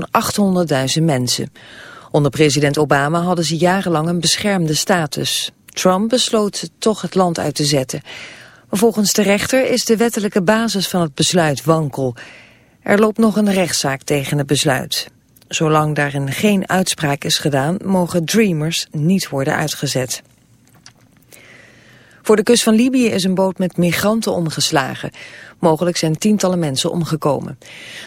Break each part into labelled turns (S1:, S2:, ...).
S1: 800.000 mensen. Onder president Obama hadden ze jarenlang een beschermde status. Trump besloot toch het land uit te zetten. Volgens de rechter is de wettelijke basis van het besluit wankel. Er loopt nog een rechtszaak tegen het besluit. Zolang daarin geen uitspraak is gedaan, mogen Dreamers niet worden uitgezet. Voor de kust van Libië is een boot met migranten omgeslagen. Mogelijk zijn tientallen mensen omgekomen.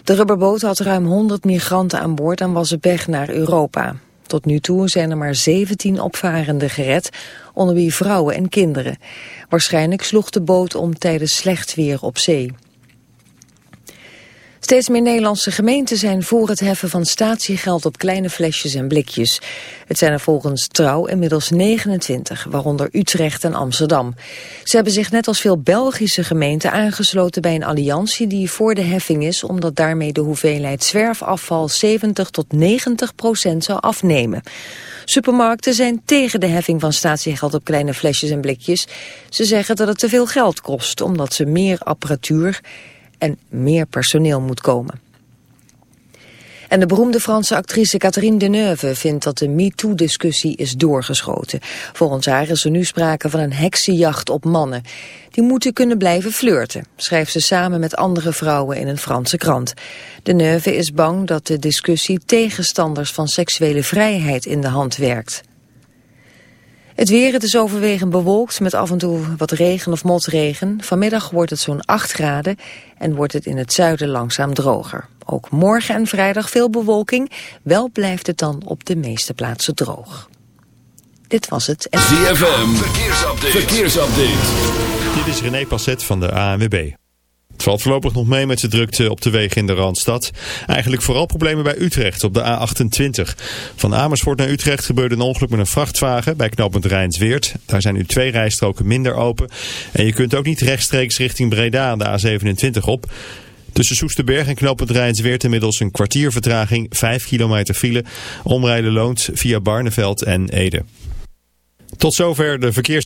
S1: De rubberboot had ruim 100 migranten aan boord en was op weg naar Europa. Tot nu toe zijn er maar 17 opvarenden gered, onder wie vrouwen en kinderen. Waarschijnlijk sloeg de boot om tijdens slecht weer op zee. Steeds meer Nederlandse gemeenten zijn voor het heffen van statiegeld op kleine flesjes en blikjes. Het zijn er volgens Trouw inmiddels 29, waaronder Utrecht en Amsterdam. Ze hebben zich net als veel Belgische gemeenten aangesloten bij een alliantie die voor de heffing is, omdat daarmee de hoeveelheid zwerfafval 70 tot 90 procent zou afnemen. Supermarkten zijn tegen de heffing van statiegeld op kleine flesjes en blikjes. Ze zeggen dat het te veel geld kost, omdat ze meer apparatuur en meer personeel moet komen. En de beroemde Franse actrice Catherine Deneuve vindt dat de MeToo-discussie is doorgeschoten. Volgens haar is er nu sprake van een heksenjacht op mannen. Die moeten kunnen blijven flirten, schrijft ze samen met andere vrouwen in een Franse krant. Deneuve is bang dat de discussie tegenstanders van seksuele vrijheid in de hand werkt. Het weer, het is overwegend bewolkt met af en toe wat regen of motregen. Vanmiddag wordt het zo'n 8 graden en wordt het in het zuiden langzaam droger. Ook morgen en vrijdag veel bewolking, wel blijft het dan op de meeste plaatsen droog. Dit was het.
S2: ZFM, verkeersupdate. verkeersupdate.
S3: Dit is René Passet van de ANWB. Het valt voorlopig nog mee met de drukte op de wegen in de Randstad. Eigenlijk vooral problemen bij Utrecht op de A28. Van Amersfoort naar Utrecht gebeurde een ongeluk met een vrachtwagen bij knooppunt Rijnsweert. Daar zijn nu twee rijstroken minder open. En je kunt ook niet rechtstreeks richting Breda aan de A27 op. Tussen Soesterberg en knooppunt Rijnsweert inmiddels een kwartier vertraging, 5 kilometer file. Omrijden loont via Barneveld en Ede. Tot zover de verkeers...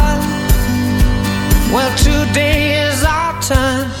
S4: Well, today is our turn.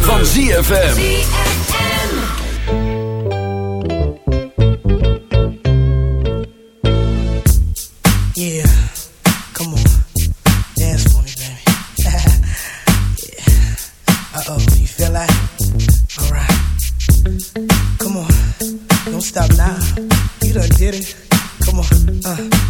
S5: van ZFM.
S6: Yeah, come on. Dance for me, baby. Uh-oh, you feel that? All right. Come on, don't stop now. You done did it. Come on, uh.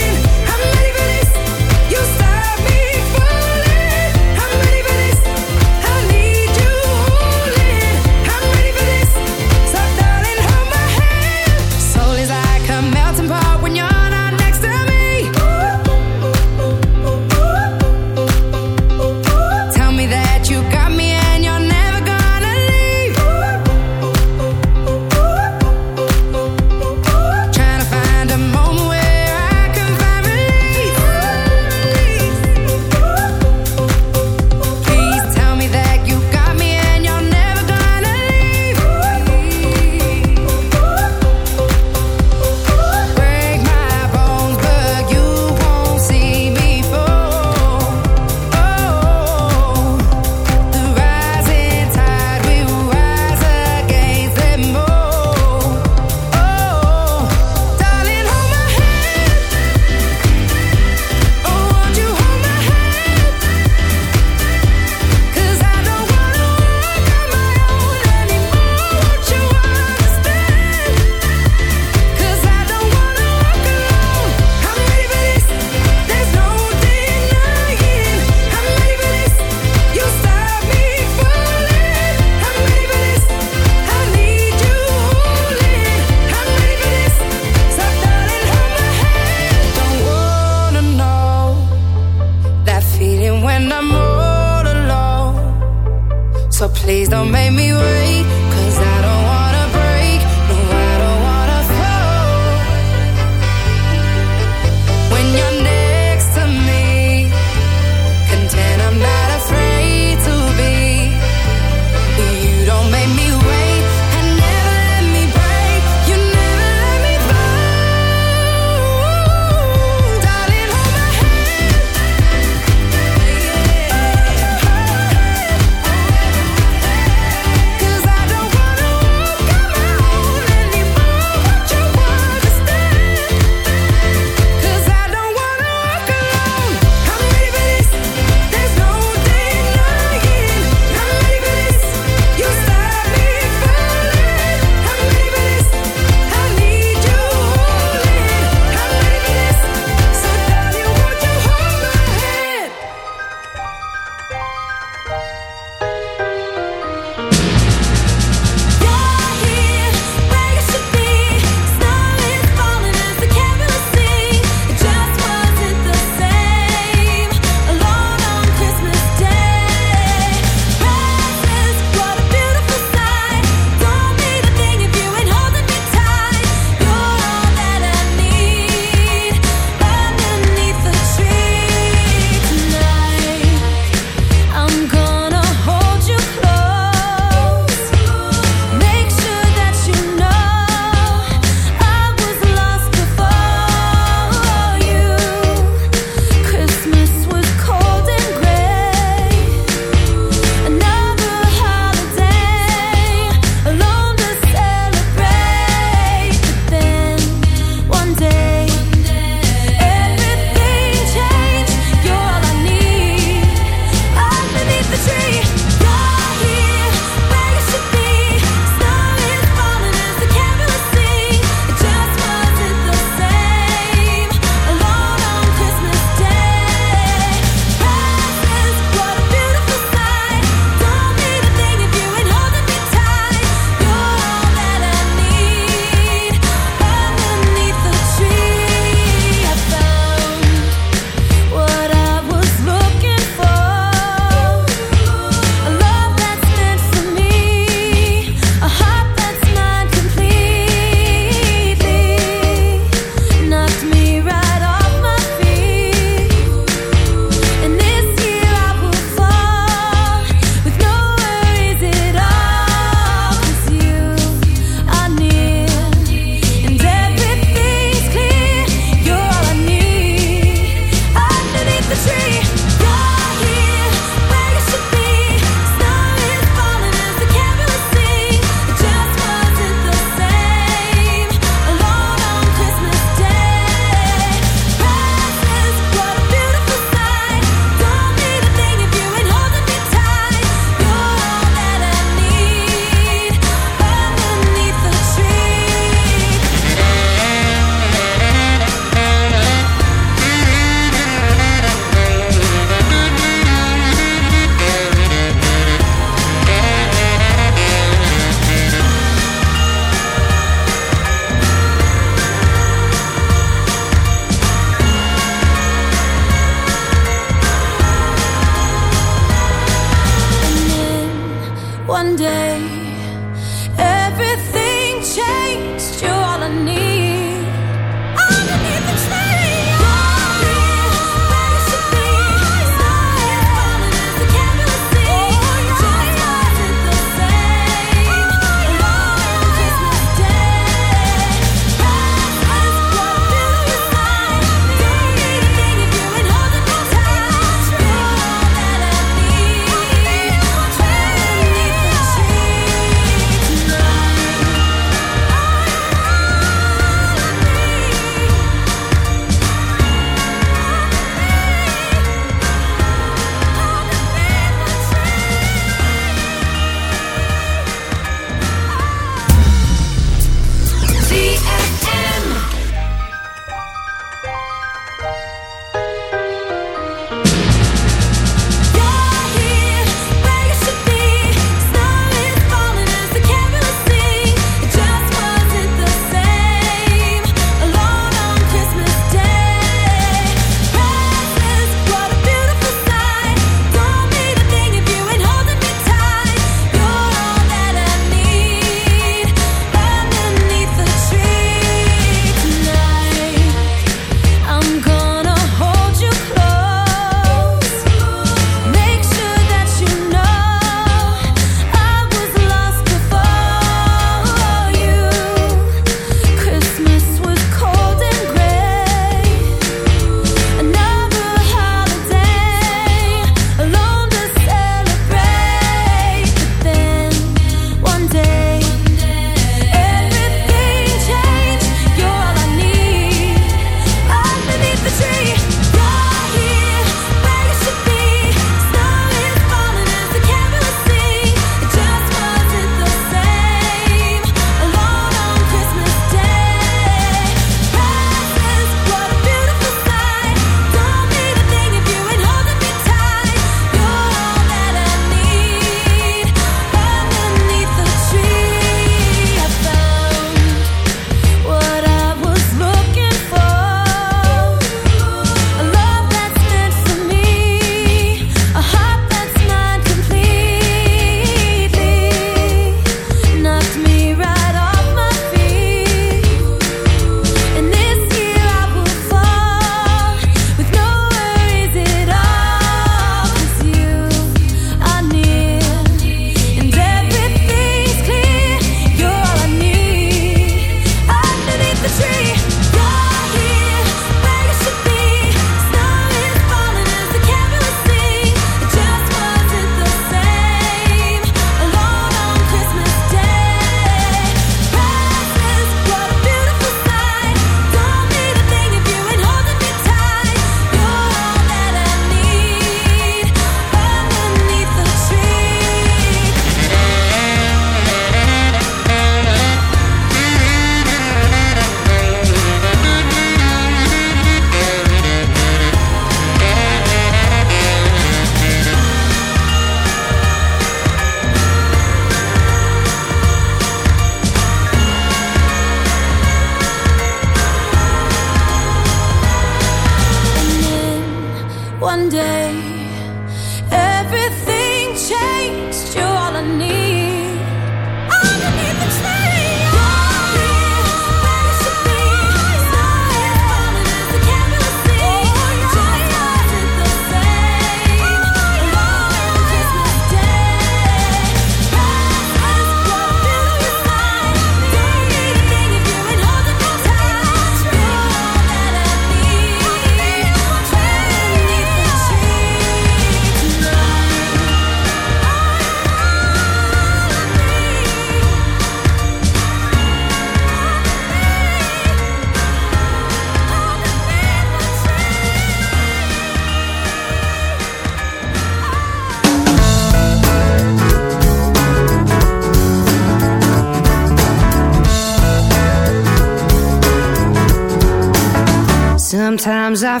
S7: Times I